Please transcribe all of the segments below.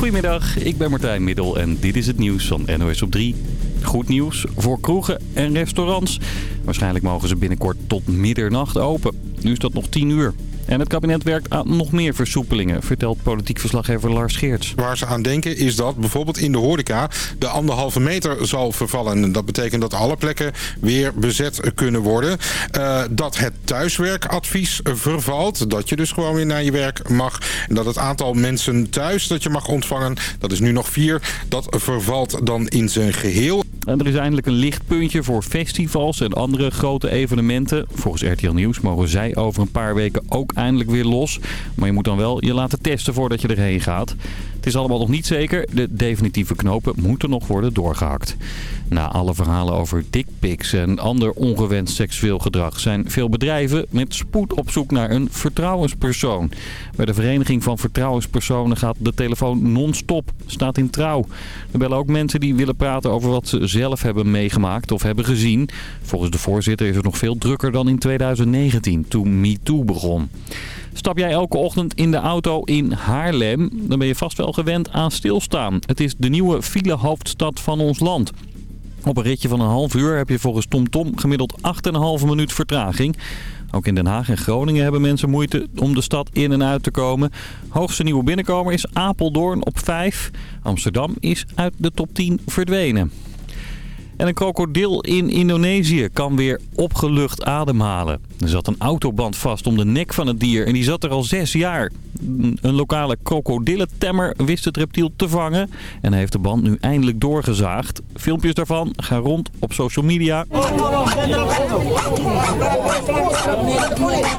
Goedemiddag, ik ben Martijn Middel en dit is het nieuws van NOS op 3. Goed nieuws voor kroegen en restaurants. Waarschijnlijk mogen ze binnenkort tot middernacht open. Nu is dat nog 10 uur. En het kabinet werkt aan nog meer versoepelingen, vertelt politiek verslaggever Lars Geerts. Waar ze aan denken is dat bijvoorbeeld in de horeca de anderhalve meter zal vervallen. En dat betekent dat alle plekken weer bezet kunnen worden. Uh, dat het thuiswerkadvies vervalt. Dat je dus gewoon weer naar je werk mag. En dat het aantal mensen thuis dat je mag ontvangen, dat is nu nog vier. Dat vervalt dan in zijn geheel. En er is eindelijk een lichtpuntje voor festivals en andere grote evenementen. Volgens RTL Nieuws mogen zij over een paar weken ook eindelijk weer los. Maar je moet dan wel je laten testen voordat je erheen gaat. Het is allemaal nog niet zeker. De definitieve knopen moeten nog worden doorgehakt. Na alle verhalen over dickpics en ander ongewenst seksueel gedrag... zijn veel bedrijven met spoed op zoek naar een vertrouwenspersoon. Bij de Vereniging van Vertrouwenspersonen gaat de telefoon non-stop. Staat in trouw. Er bellen ook mensen die willen praten over wat ze zelf hebben meegemaakt of hebben gezien. Volgens de voorzitter is het nog veel drukker dan in 2019, toen MeToo begon. Stap jij elke ochtend in de auto in Haarlem, dan ben je vast wel gewend aan stilstaan. Het is de nieuwe filehoofdstad van ons land. Op een ritje van een half uur heb je volgens TomTom gemiddeld 8,5 minuut vertraging. Ook in Den Haag en Groningen hebben mensen moeite om de stad in en uit te komen. Hoogste nieuwe binnenkomer is Apeldoorn op 5. Amsterdam is uit de top 10 verdwenen. En een krokodil in Indonesië kan weer opgelucht ademhalen. Er zat een autoband vast om de nek van het dier en die zat er al zes jaar. Een lokale krokodillentemmer wist het reptiel te vangen en heeft de band nu eindelijk doorgezaagd. Filmpjes daarvan gaan rond op social media.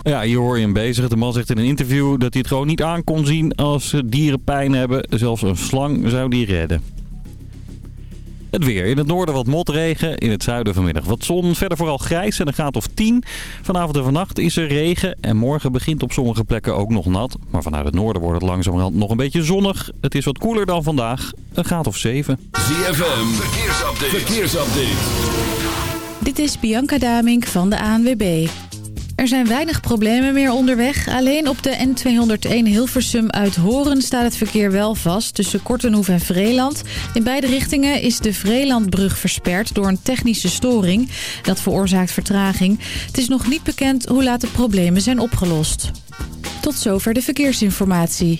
Ja, hier hoor je hem bezig. De man zegt in een interview dat hij het gewoon niet aan kon zien als dieren pijn hebben. Zelfs een slang zou die redden. Het weer. In het noorden wat motregen. In het zuiden vanmiddag wat zon. Verder vooral grijs en een graad of 10. Vanavond en vannacht is er regen. En morgen begint op sommige plekken ook nog nat. Maar vanuit het noorden wordt het langzamerhand nog een beetje zonnig. Het is wat koeler dan vandaag. Een graad of 7. ZFM. Verkeersupdate. Verkeersupdate. Dit is Bianca Damink van de ANWB. Er zijn weinig problemen meer onderweg. Alleen op de N201 Hilversum uit Horen staat het verkeer wel vast... tussen Kortenhoef en Vreeland. In beide richtingen is de Vreelandbrug versperd door een technische storing. Dat veroorzaakt vertraging. Het is nog niet bekend hoe laat de problemen zijn opgelost. Tot zover de verkeersinformatie.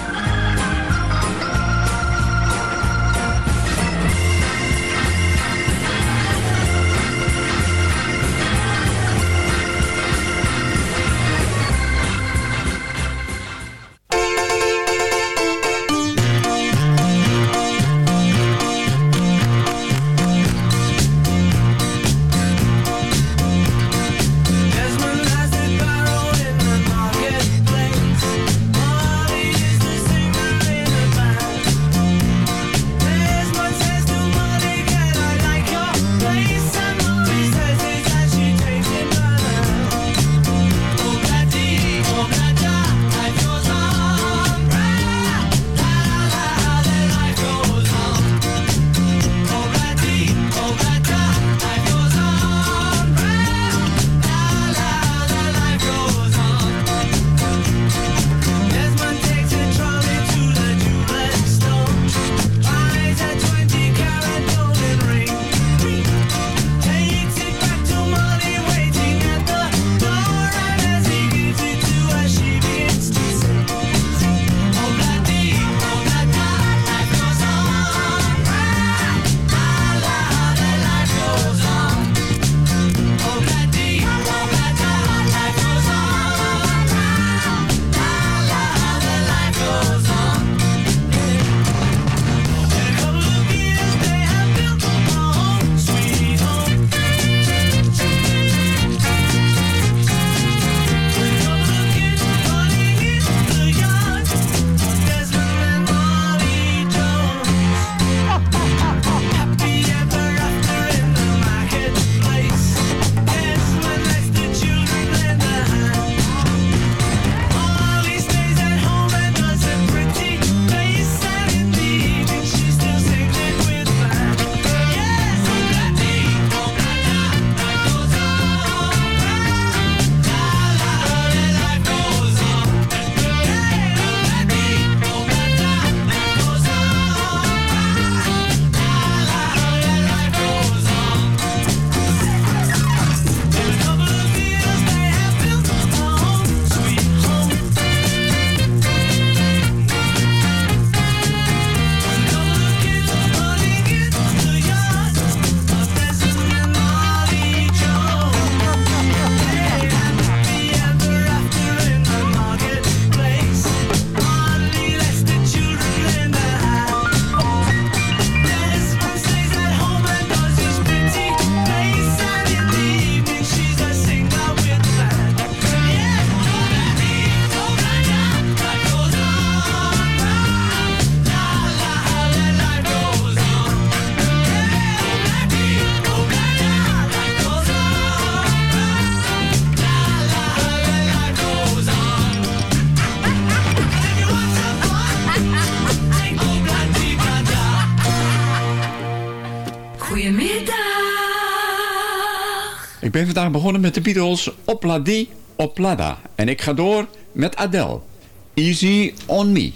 Goedemiddag. Ik ben vandaag begonnen met de Beatles Opladi Oplada. En ik ga door met Adele. Easy on me.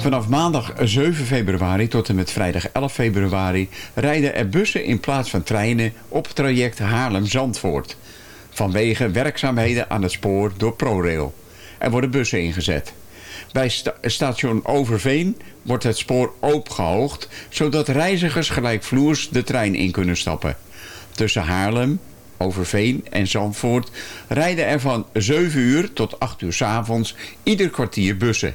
Vanaf maandag 7 februari tot en met vrijdag 11 februari rijden er bussen in plaats van treinen op traject Haarlem-Zandvoort. Vanwege werkzaamheden aan het spoor door ProRail. Er worden bussen ingezet. Bij station Overveen wordt het spoor opgehoogd... zodat reizigers gelijkvloers de trein in kunnen stappen. Tussen Haarlem, Overveen en Zandvoort rijden er van 7 uur tot 8 uur s avonds ieder kwartier bussen.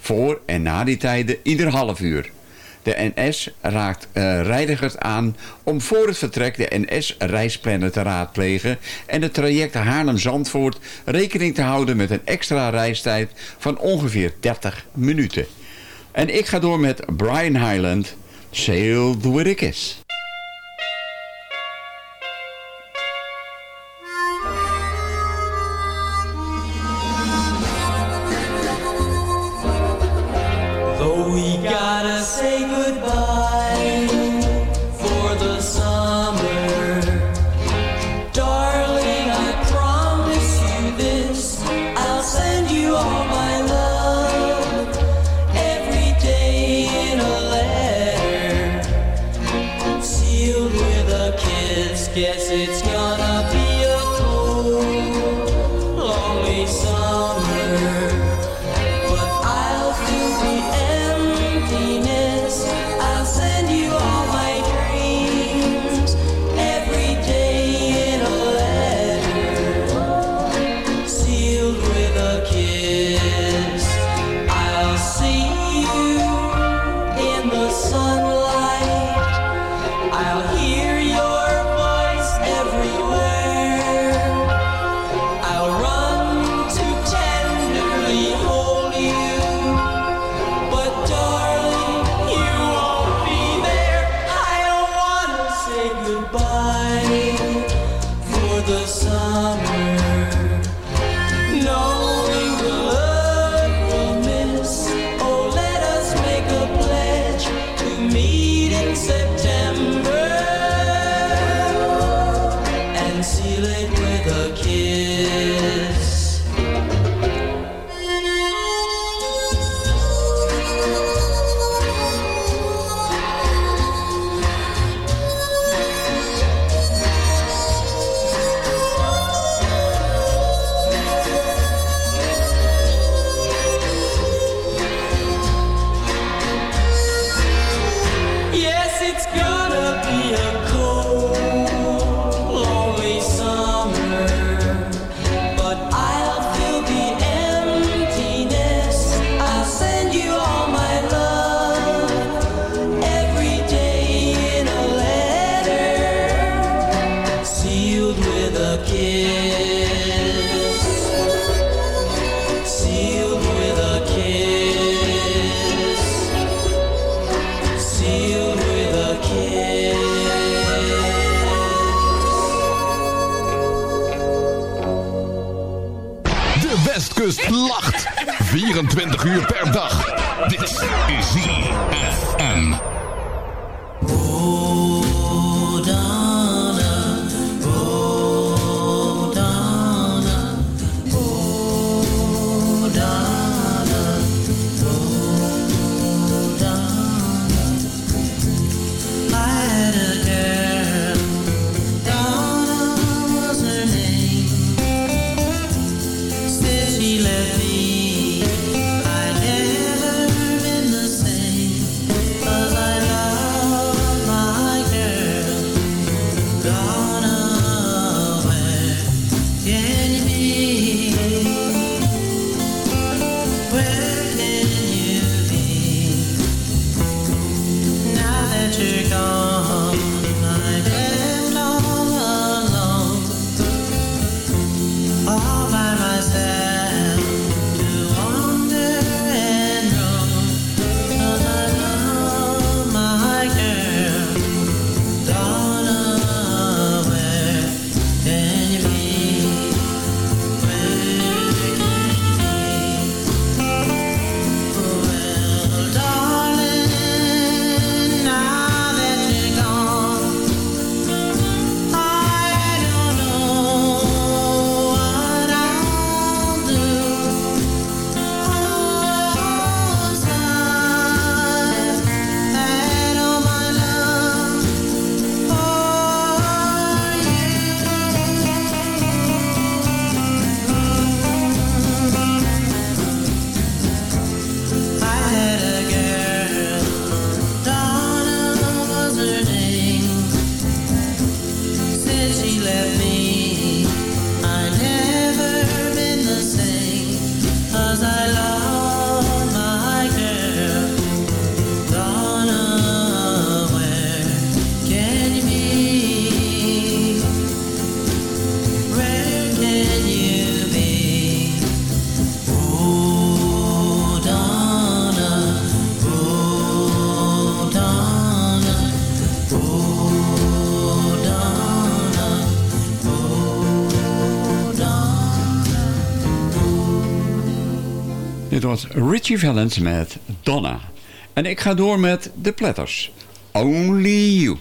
Voor en na die tijden ieder half uur. De NS raakt uh, reizigers aan om voor het vertrek de NS-reisplanner te raadplegen... en het traject Haarlem-Zandvoort rekening te houden met een extra reistijd van ongeveer 30 minuten. En ik ga door met Brian Highland, Sail the Wickes. Richie Valens met Donna. En ik ga door met de platters. Only You.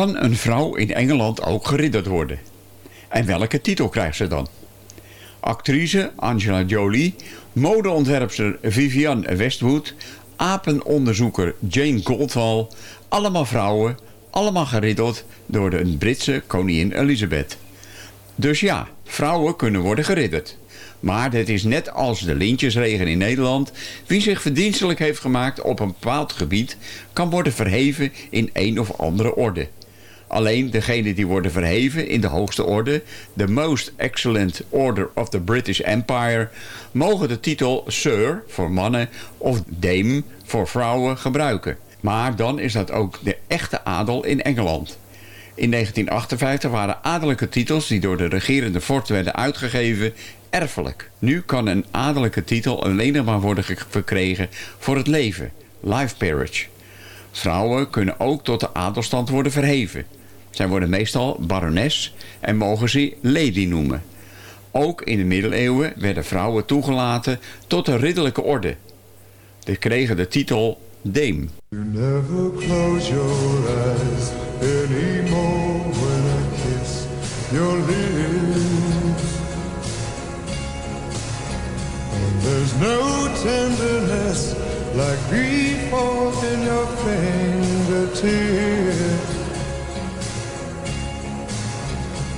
Kan een vrouw in Engeland ook geridderd worden? En welke titel krijgt ze dan? Actrice Angela Jolie, modeontwerpster Vivienne Westwood, apenonderzoeker Jane Goldwall, allemaal vrouwen, allemaal geriddeld door de Britse koningin Elizabeth. Dus ja, vrouwen kunnen worden geridderd. Maar dit is net als de lintjesregen in Nederland. Wie zich verdienstelijk heeft gemaakt op een bepaald gebied... kan worden verheven in een of andere orde. Alleen degenen die worden verheven in de hoogste orde... de Most Excellent Order of the British Empire... mogen de titel Sir voor mannen of Dame voor vrouwen gebruiken. Maar dan is dat ook de echte adel in Engeland. In 1958 waren adellijke titels die door de regerende fort werden uitgegeven erfelijk. Nu kan een adellijke titel alleen maar worden ge- verkregen voor het leven, life peerage. Vrouwen kunnen ook tot de adelstand worden verheven. Zij worden meestal barones en mogen ze lady noemen. Ook in de middeleeuwen werden vrouwen toegelaten tot de ridderlijke orde. Ze kregen de titel dame. You never close your eyes anymore when I kiss your lips. And there's no tenderness like grief in your fingertips.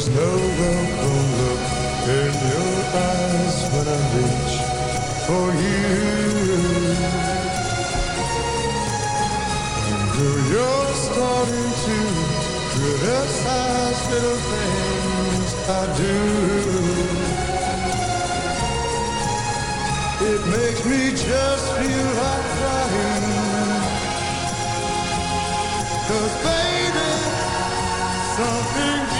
there's no welcome look in your eyes when I reach for you. And you're starting to criticize little things I do, it makes me just feel like crying. Cause baby, something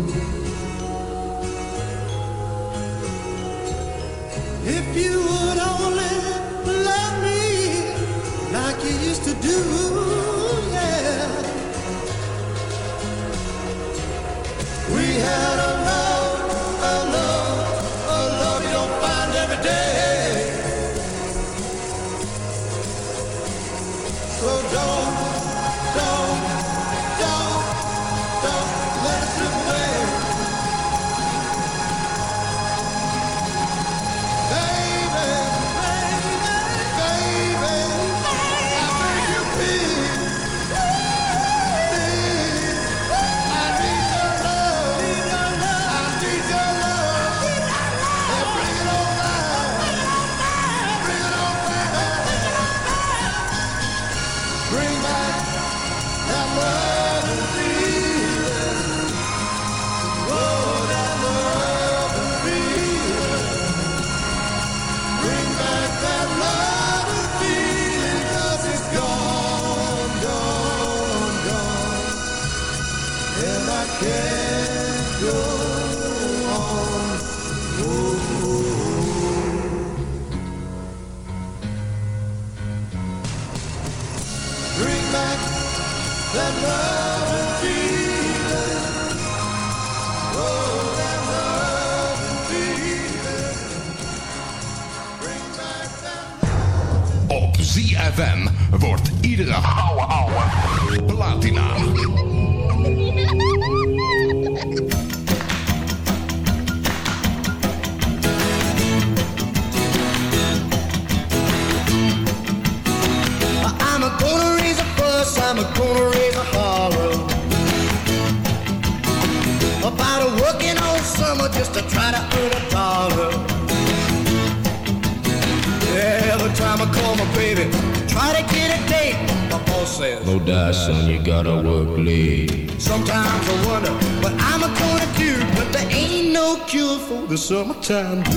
The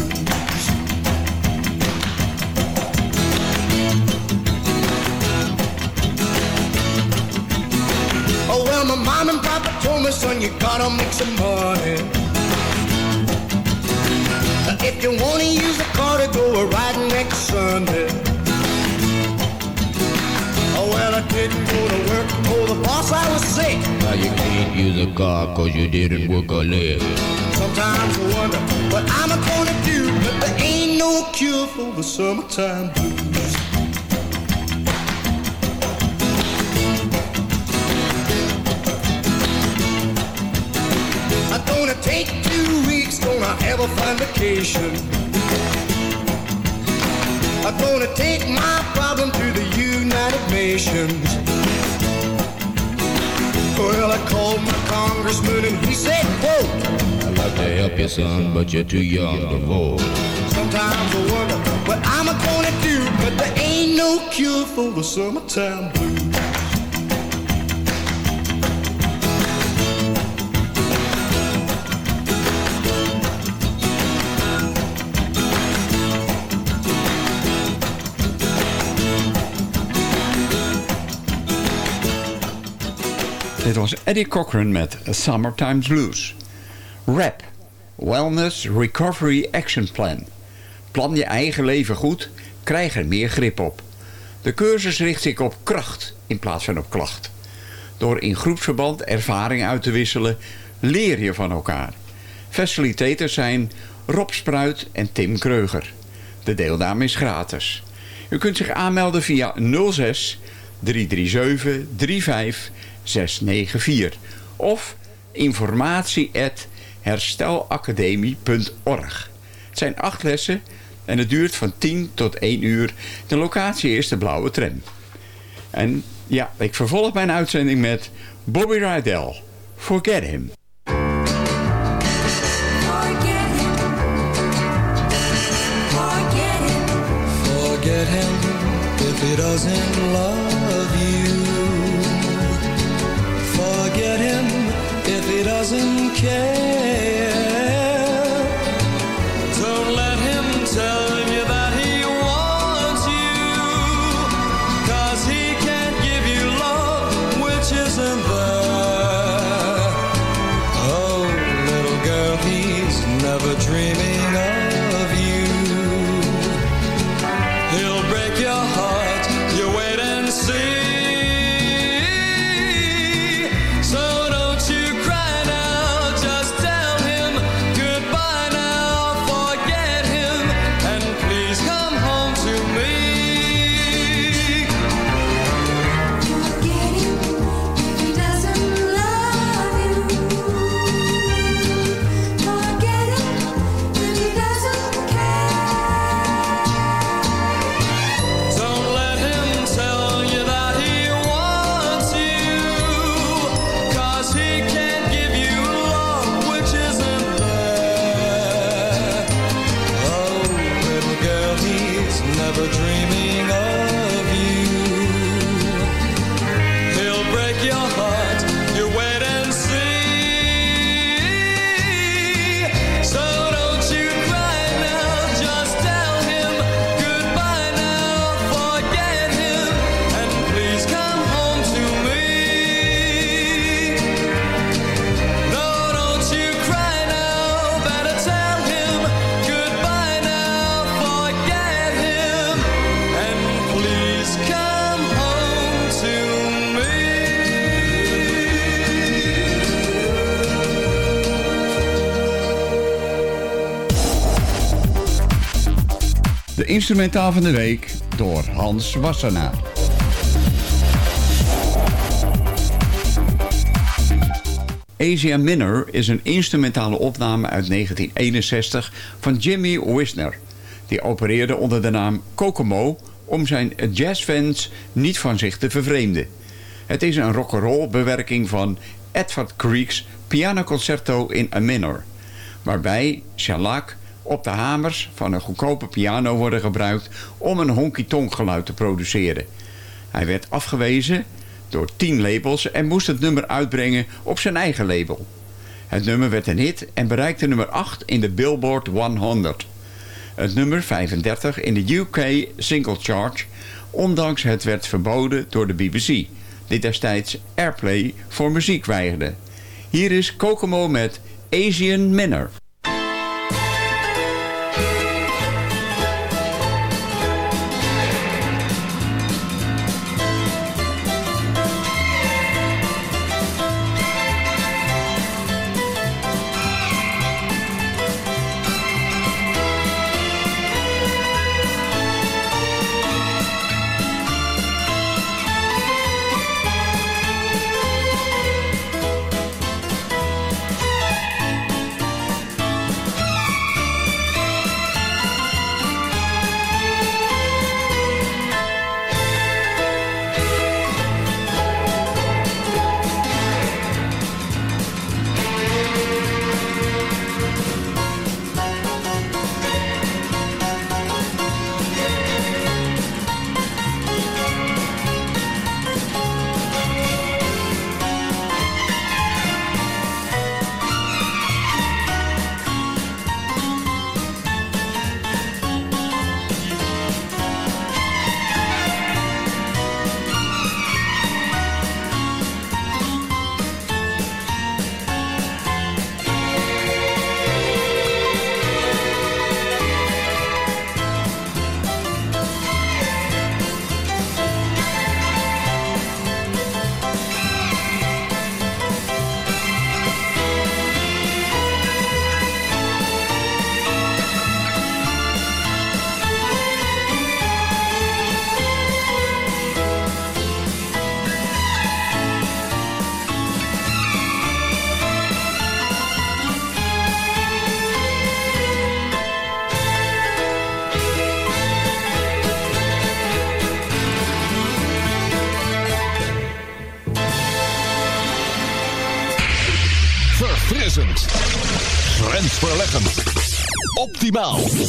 summertime blues. I'm gonna take two weeks, gonna have a fun vacation. I'm gonna take my problem to the United Nations. Well, I called my congressman and he said, quote, I'd like to help you, son, but you're too young to vote. Sometimes I wonder what I'm gonna do, but there ain't no cure for the summertime blues. Dit was Eddie Cochran met Summertime Blues. RAP, Wellness Recovery Action Plan. Plan je eigen leven goed, krijg er meer grip op. De cursus richt zich op kracht in plaats van op klacht. Door in groepsverband ervaring uit te wisselen, leer je van elkaar. Facilitators zijn Rob Spruit en Tim Kreuger. De deelname is gratis. U kunt zich aanmelden via 06 337 35 694 of informatie at herstelacademie.org. Het zijn acht lessen en het duurt van 10 tot 1 uur. De locatie is de Blauwe Tram. En ja, ik vervolg mijn uitzending met Bobby Rydell. Forget Him. Forget him if he doesn't love you. Forget him if he doesn't care. Instrumentaal van de week door Hans Wassenaar. Asia Minor is een instrumentale opname uit 1961 van Jimmy Wisner. Die opereerde onder de naam Kokomo om zijn jazzfans niet van zich te vervreemden. Het is een rock'n'roll bewerking van Edward Creek's pianoconcerto in A minor. waarbij shellac op de hamers van een goedkope piano worden gebruikt om een honky-tonk geluid te produceren. Hij werd afgewezen door 10 labels en moest het nummer uitbrengen op zijn eigen label. Het nummer werd een hit en bereikte nummer 8 in de Billboard 100. Het nummer 35 in de UK Single Chart, ondanks het werd verboden door de BBC, die destijds airplay voor muziek weigerde. Hier is Kokomo met Asian Minner. Bell.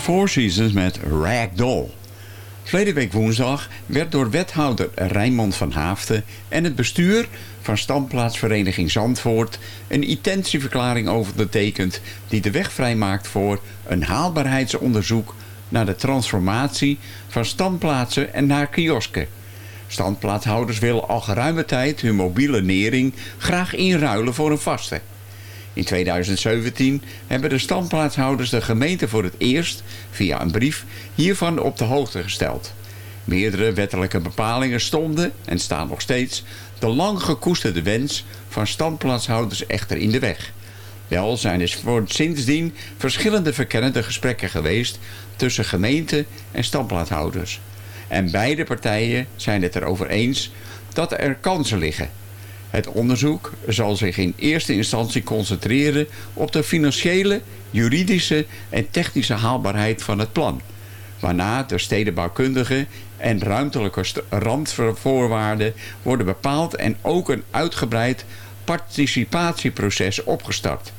Four Seasons met Ragdoll. Verleden week woensdag werd door wethouder Rijnmond van Haafden en het bestuur van Standplaatsvereniging Zandvoort een intentieverklaring overgetekend die de weg vrijmaakt voor een haalbaarheidsonderzoek naar de transformatie van standplaatsen en naar kiosken. Standplaatshouders willen al geruime tijd hun mobiele nering graag inruilen voor een vaste. In 2017 hebben de standplaatshouders de gemeente voor het eerst, via een brief, hiervan op de hoogte gesteld. Meerdere wettelijke bepalingen stonden, en staan nog steeds, de lang gekoesterde wens van standplaatshouders echter in de weg. Wel zijn er sindsdien verschillende verkennende gesprekken geweest tussen gemeente en standplaatshouders. En beide partijen zijn het erover eens dat er kansen liggen. Het onderzoek zal zich in eerste instantie concentreren op de financiële, juridische en technische haalbaarheid van het plan. Waarna de stedenbouwkundige en ruimtelijke randvoorwaarden worden bepaald en ook een uitgebreid participatieproces opgestart.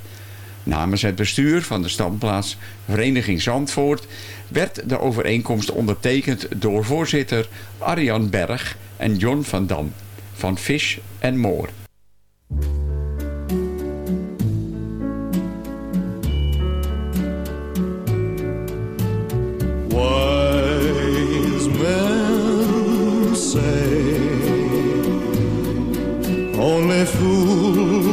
Namens het bestuur van de standplaats Vereniging Zandvoort werd de overeenkomst ondertekend door voorzitter Arjan Berg en John van Dam van Fish and More. Wise men say only fools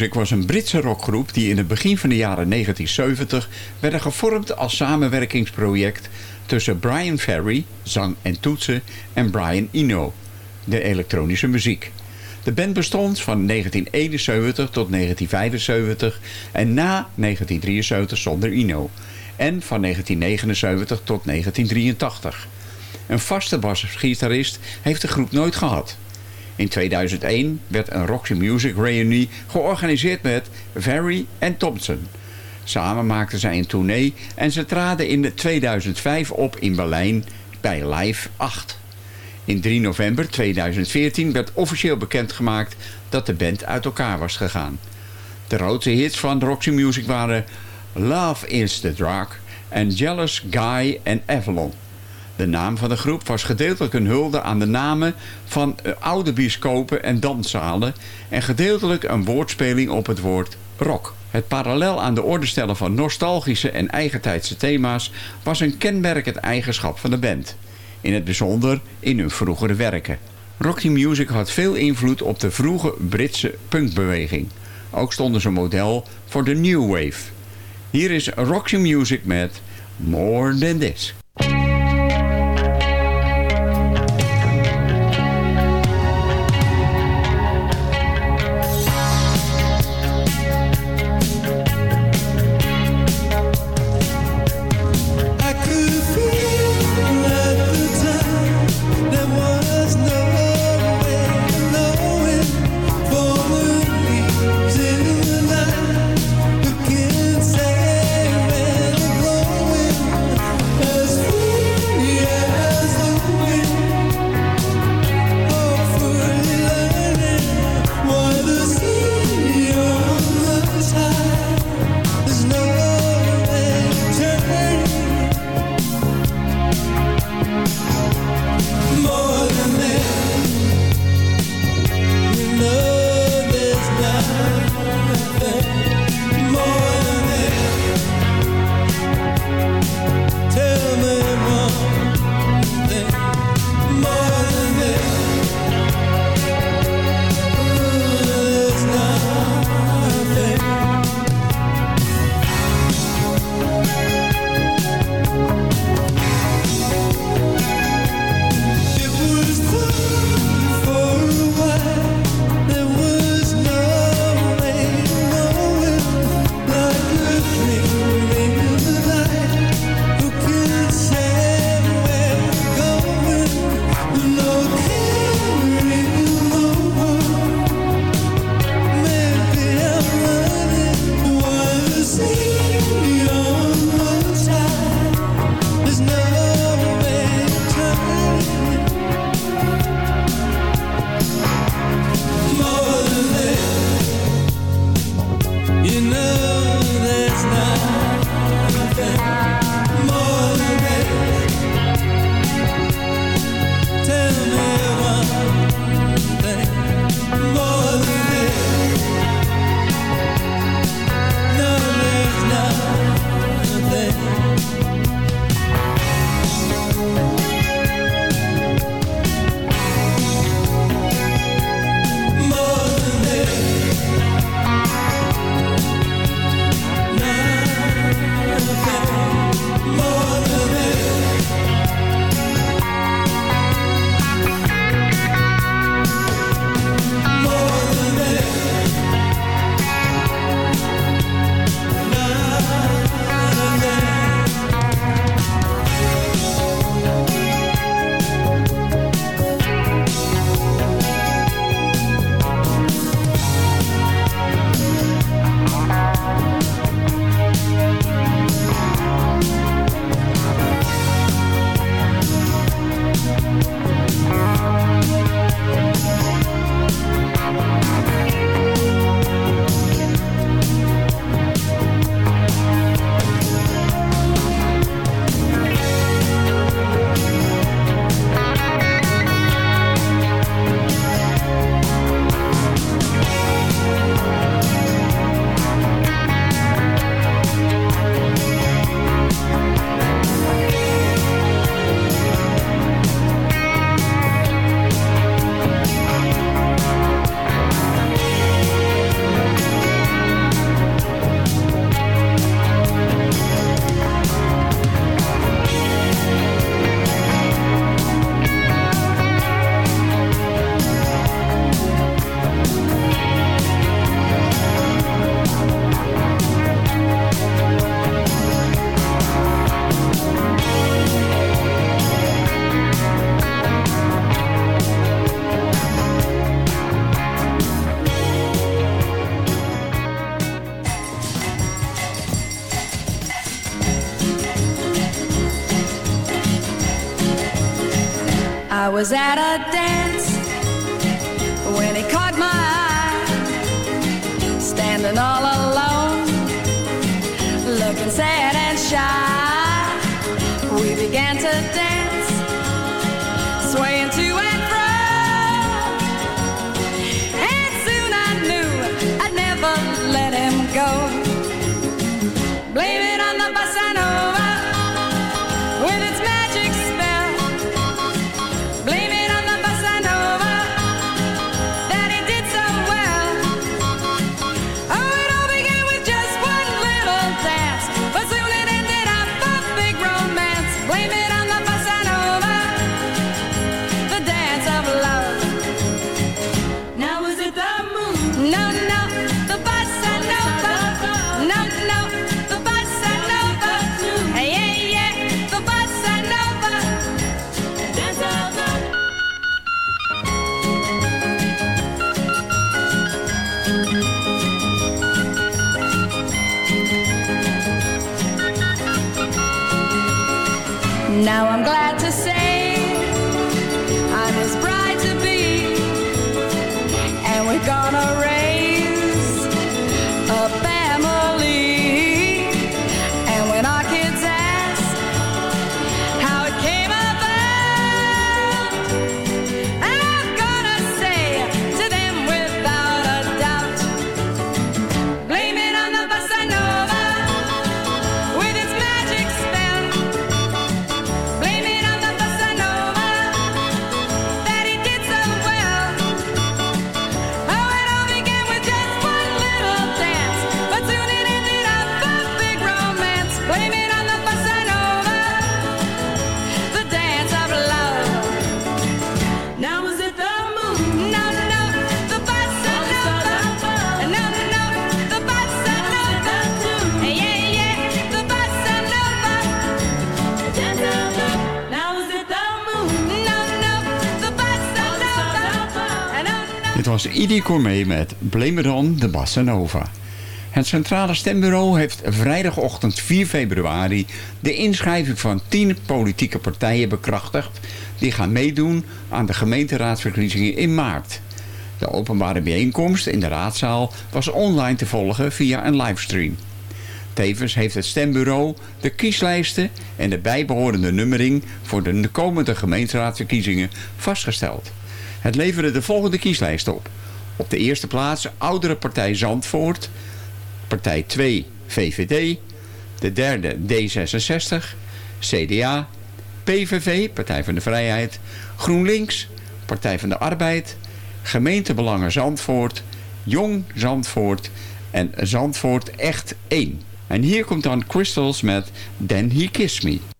Music was een Britse rockgroep die in het begin van de jaren 1970 werden gevormd als samenwerkingsproject tussen Brian Ferry, zang en toetsen, en Brian Eno, de elektronische muziek. De band bestond van 1971 tot 1975 en na 1973 zonder Eno. En van 1979 tot 1983. Een vaste basgitarist heeft de groep nooit gehad. In 2001 werd een Roxy Music Reunie georganiseerd met Ferry en Thompson. Samen maakten zij een tournee en ze traden in 2005 op in Berlijn bij Live 8. In 3 november 2014 werd officieel bekendgemaakt dat de band uit elkaar was gegaan. De grootste hits van Roxy Music waren Love is the Drug en Jealous Guy en Avalon. De naam van de groep was gedeeltelijk een hulde aan de namen van eh, oude bioscopen en danszalen en gedeeltelijk een woordspeling op het woord rock. Het parallel aan de orde stellen van nostalgische en eigentijdse thema's was een kenmerkend eigenschap van de band. In het bijzonder in hun vroegere werken. Rocky Music had veel invloed op de vroege Britse punkbeweging. Ook stonden ze model voor de New Wave. Hier is Roxy Music met More Than This. was at a was Idi mee met Blame de Bassanova. Het Centrale Stembureau heeft vrijdagochtend 4 februari... de inschrijving van 10 politieke partijen bekrachtigd... die gaan meedoen aan de gemeenteraadsverkiezingen in maart. De openbare bijeenkomst in de raadzaal was online te volgen via een livestream. Tevens heeft het stembureau de kieslijsten en de bijbehorende nummering... voor de komende gemeenteraadsverkiezingen vastgesteld. Het leverde de volgende kieslijst op. Op de eerste plaats oudere partij Zandvoort, partij 2 VVD, de derde D66, CDA, PVV, Partij van de Vrijheid, GroenLinks, Partij van de Arbeid, Gemeentebelangen Zandvoort, Jong Zandvoort en Zandvoort Echt 1. En hier komt dan Crystals met Then He Kiss Me.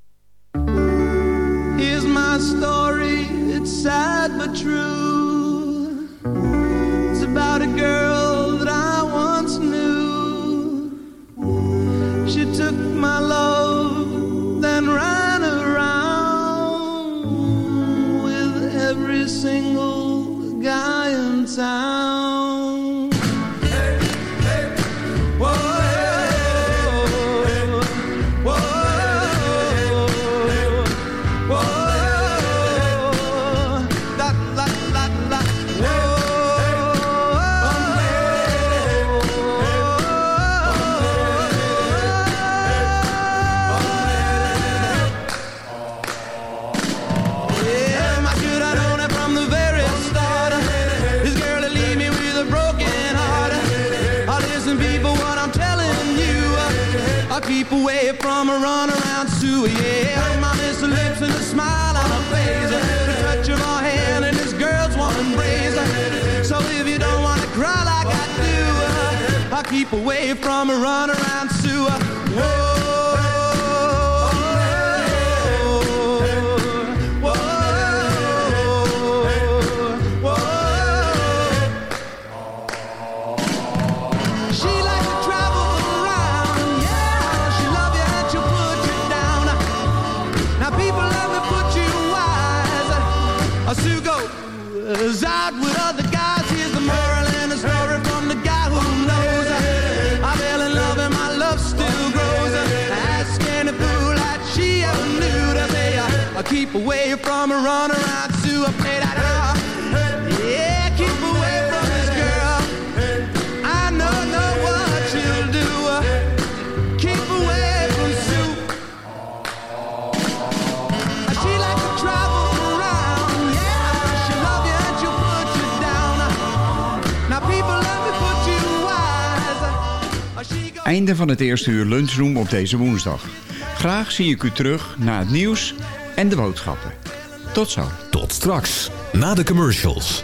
away from a runaround to a play that rock. Yeah, keep away from this girl. I know, know what you'll do. Keep away from Sue. She likes to travel around. Yeah, she'll love you and she'll put you down. Now people love to put you wise. Einde van het eerste uur lunchroom op deze woensdag. Graag zie ik u terug naar het nieuws en de boodschappen. Tot zo. Tot straks, na de commercials.